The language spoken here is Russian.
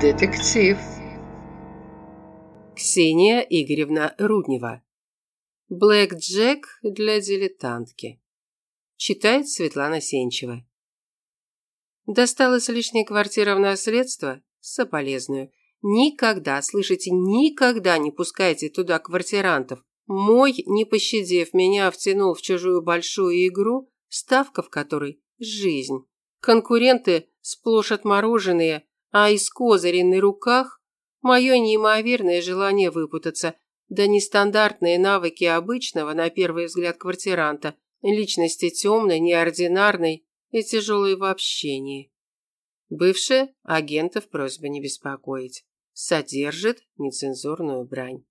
Детектив. Ксения Игоревна Руднева. Блэк Джек для дилетантки. Читает Светлана Сенчева. Досталась лишняя квартира в наследство? Соболезную. Никогда, слышите, никогда не пускайте туда квартирантов. Мой, не пощадив меня, втянул в чужую большую игру, ставка в которой – жизнь. Конкуренты сплошь отмороженные, а из козырей на руках – мое неимоверное желание выпутаться, да нестандартные навыки обычного, на первый взгляд, квартиранта, личности темной, неординарной и тяжелой в общении. Бывшая агентов просьба не беспокоить. Содержит нецензурную брань.